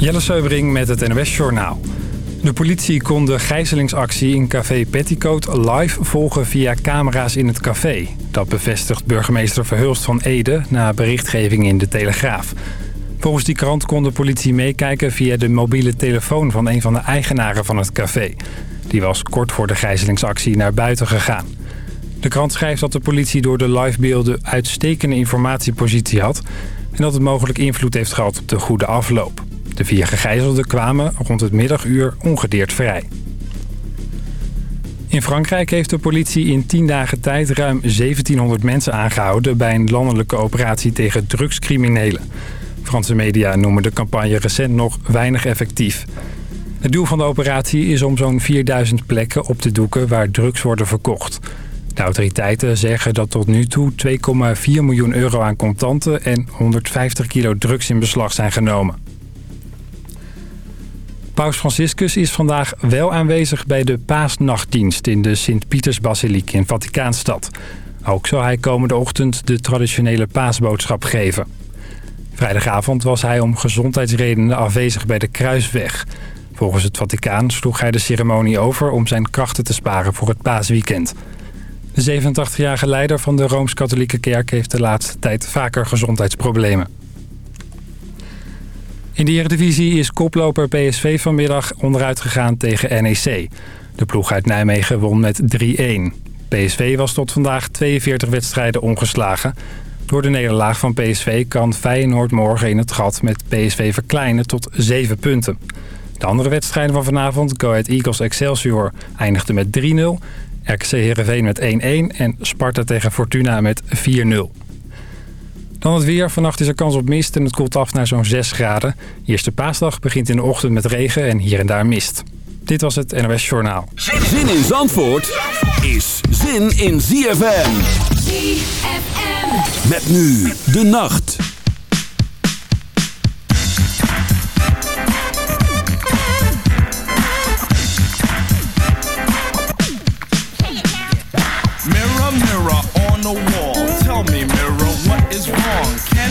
Jelle Seubering met het NOS Journaal. De politie kon de gijzelingsactie in café Petticoat live volgen via camera's in het café. Dat bevestigt burgemeester Verhulst van Ede na berichtgeving in De Telegraaf. Volgens die krant kon de politie meekijken via de mobiele telefoon van een van de eigenaren van het café. Die was kort voor de gijzelingsactie naar buiten gegaan. De krant schrijft dat de politie door de livebeelden uitstekende informatiepositie had... en dat het mogelijk invloed heeft gehad op de goede afloop. De vier gegijzelden kwamen rond het middaguur ongedeerd vrij. In Frankrijk heeft de politie in 10 dagen tijd ruim 1700 mensen aangehouden... bij een landelijke operatie tegen drugscriminelen. Franse media noemen de campagne recent nog weinig effectief. Het doel van de operatie is om zo'n 4000 plekken op te doeken waar drugs worden verkocht. De autoriteiten zeggen dat tot nu toe 2,4 miljoen euro aan contanten en 150 kilo drugs in beslag zijn genomen. Paus Franciscus is vandaag wel aanwezig bij de paasnachtdienst in de Sint-Pietersbasiliek in Vaticaanstad. Ook zal hij komende ochtend de traditionele paasboodschap geven. Vrijdagavond was hij om gezondheidsredenen afwezig bij de Kruisweg. Volgens het Vaticaan sloeg hij de ceremonie over om zijn krachten te sparen voor het paasweekend. De 87-jarige leider van de Rooms-Katholieke Kerk heeft de laatste tijd vaker gezondheidsproblemen. In de Eredivisie is koploper PSV vanmiddag onderuit gegaan tegen NEC. De ploeg uit Nijmegen won met 3-1. PSV was tot vandaag 42 wedstrijden ongeslagen. Door de nederlaag van PSV kan Feyenoord morgen in het gat met PSV verkleinen tot 7 punten. De andere wedstrijden van vanavond, Go Ahead Eagles Excelsior, eindigden met 3-0... RKC Heerenveen met 1-1 en Sparta tegen Fortuna met 4-0. Dan het weer. Vannacht is er kans op mist en het koelt af naar zo'n 6 graden. Eerste paasdag begint in de ochtend met regen en hier en daar mist. Dit was het NOS Journaal. Zin in Zandvoort is zin in ZFM. ZFM. Met nu de nacht.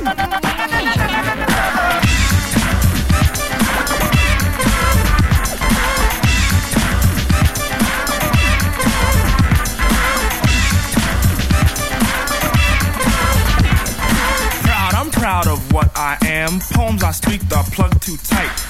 Proud, I'm proud of what I am. Poems I speak the plug too tight.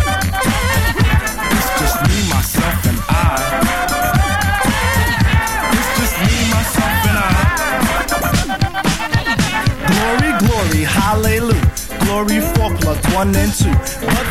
hallelujah. Glory for plug one and two. But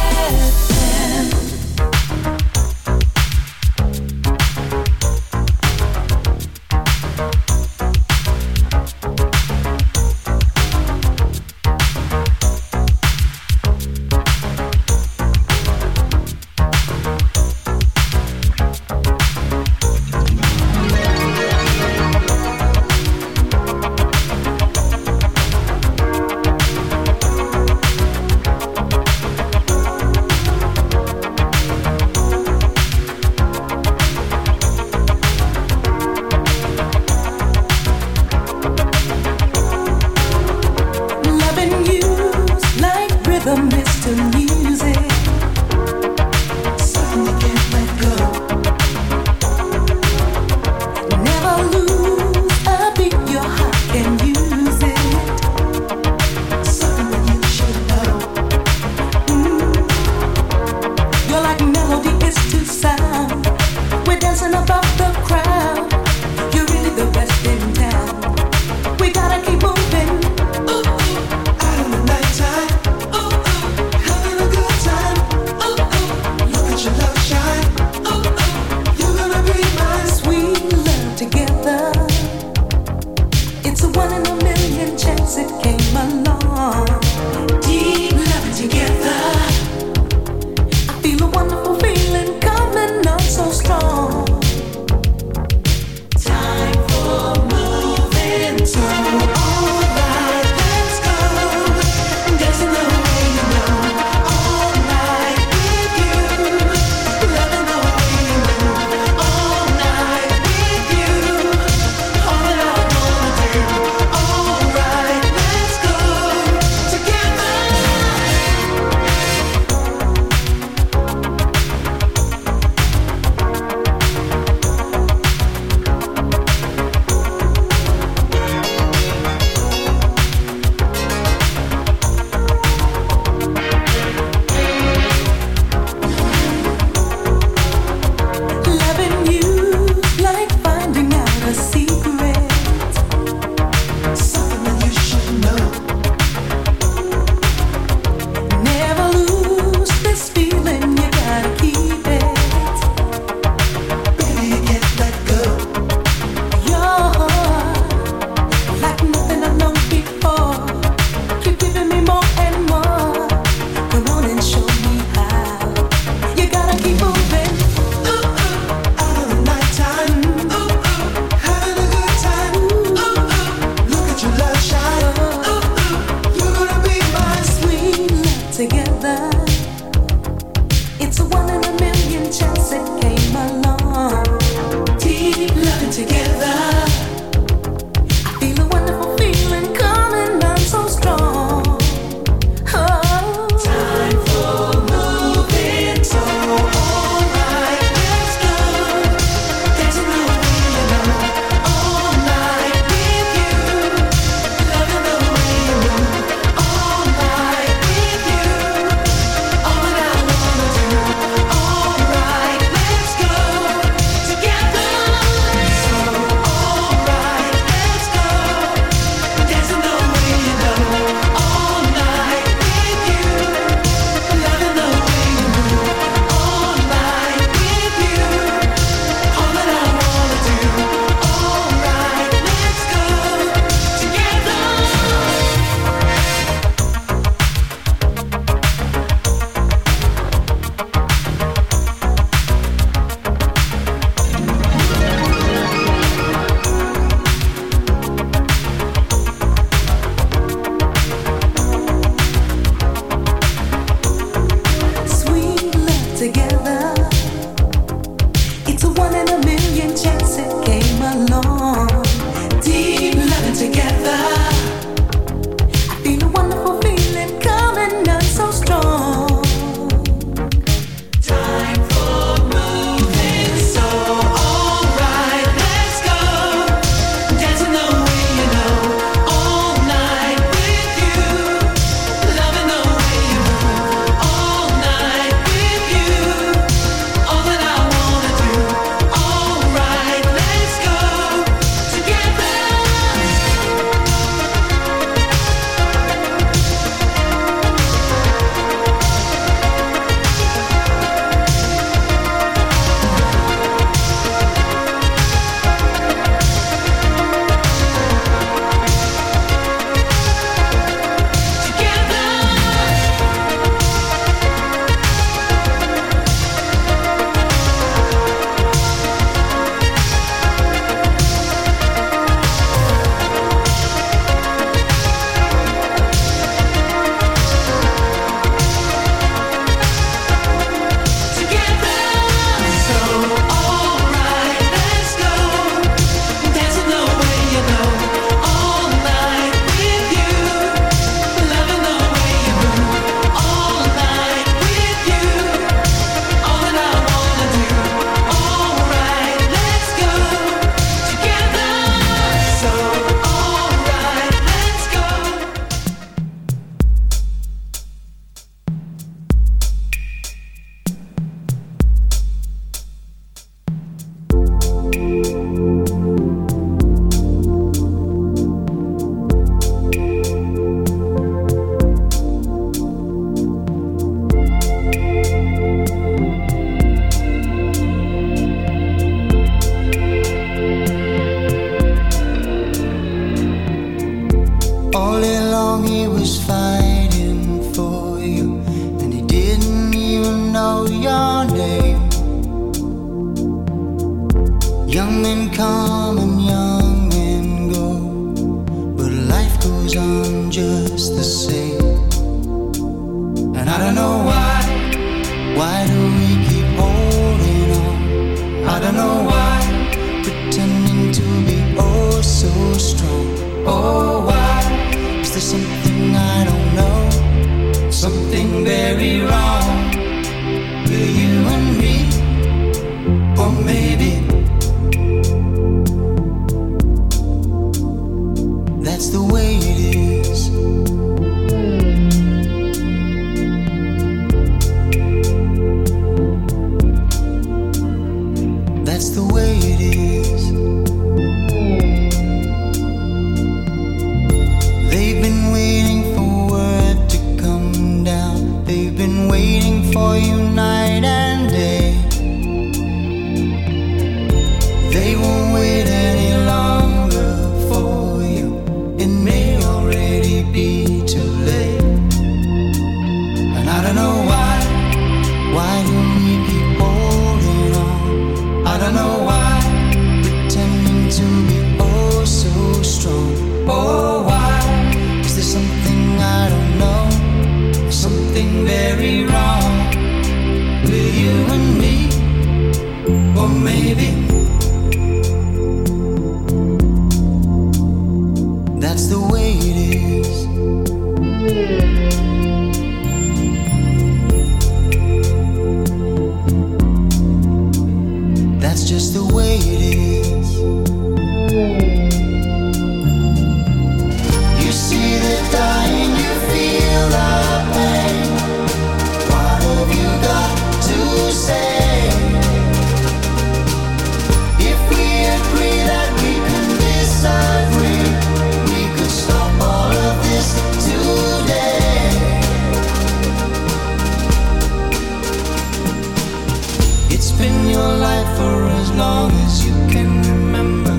as long as you can remember,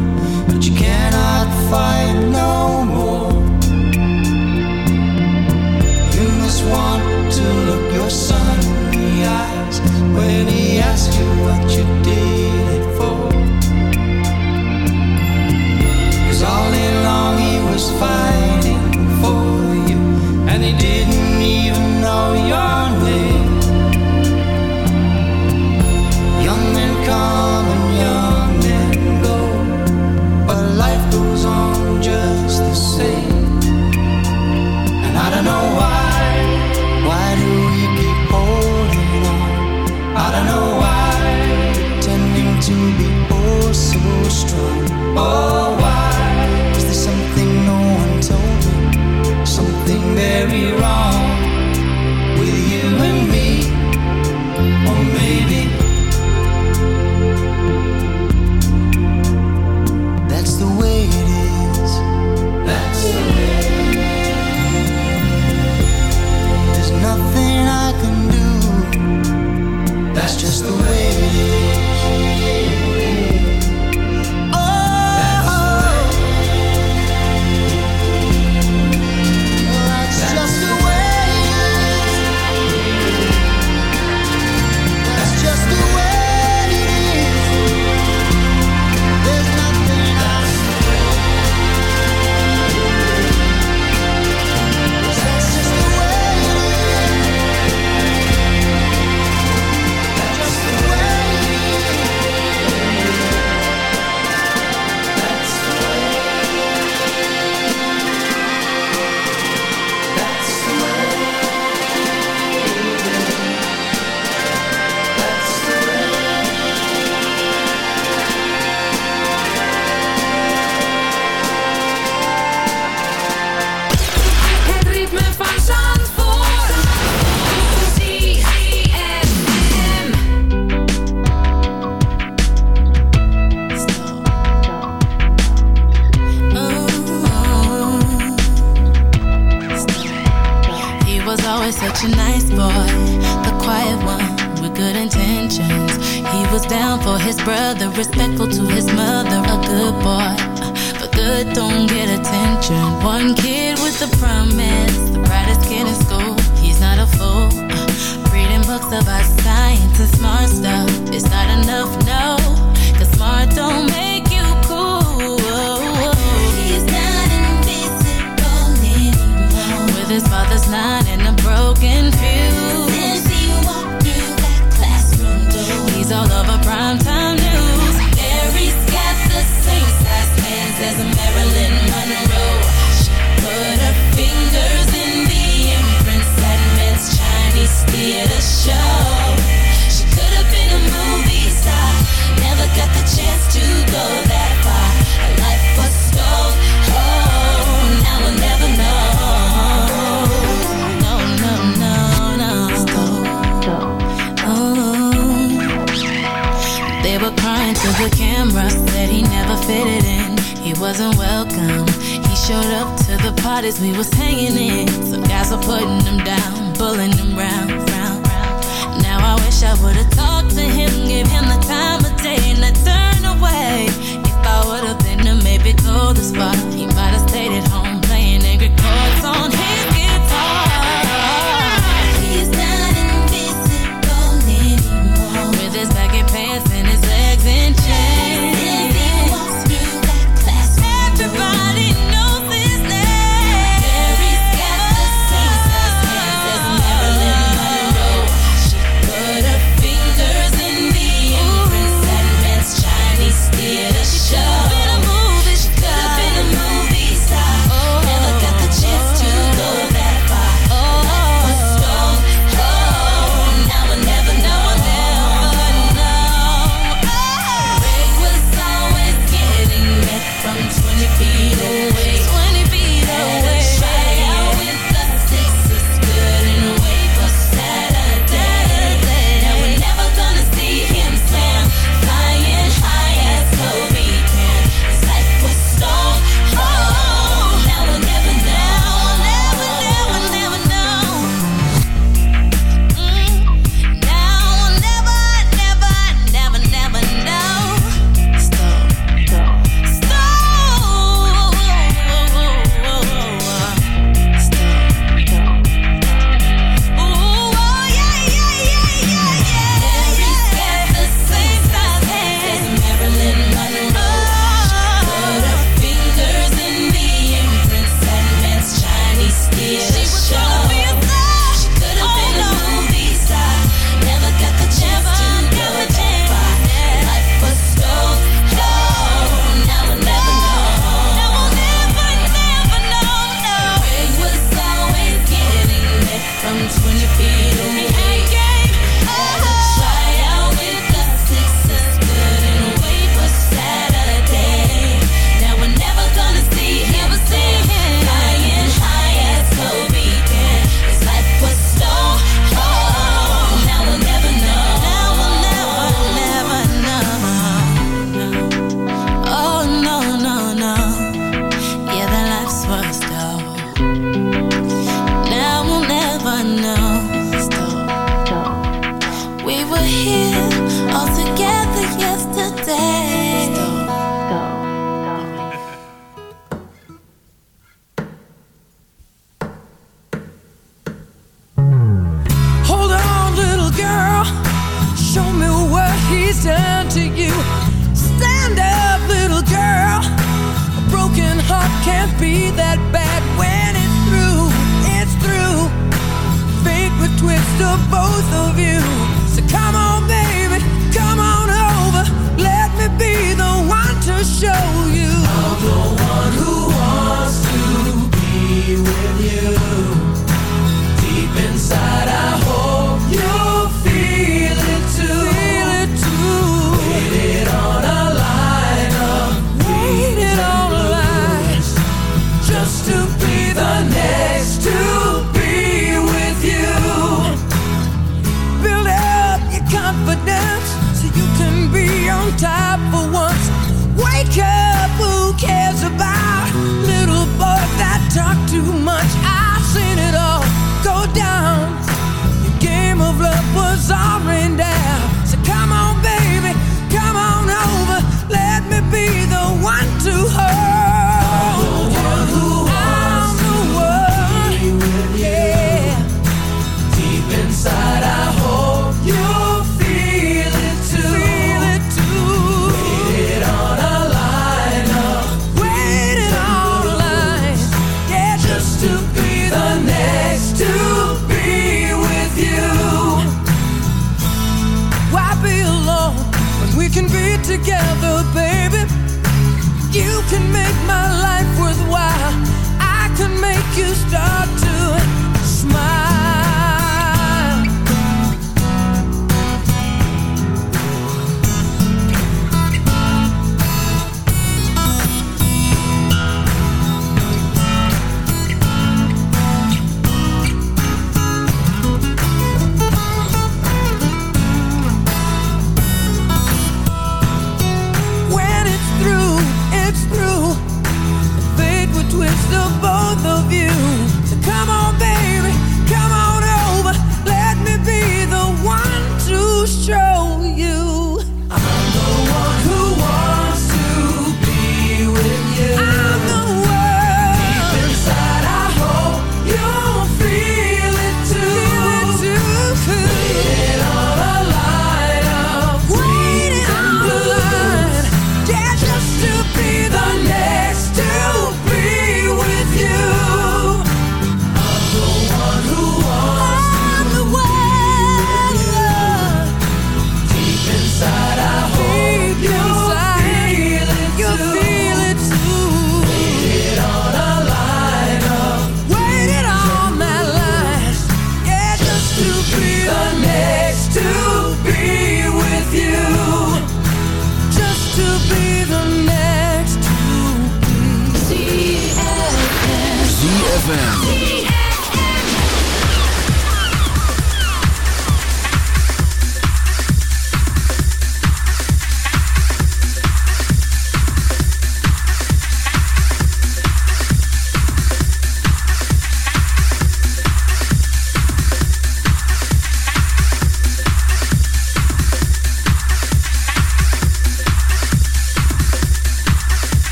but you cannot fight.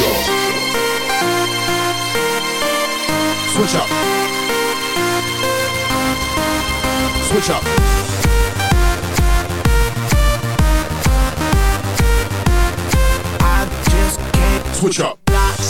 Up. Switch up. Switch up. I just can't Switch up.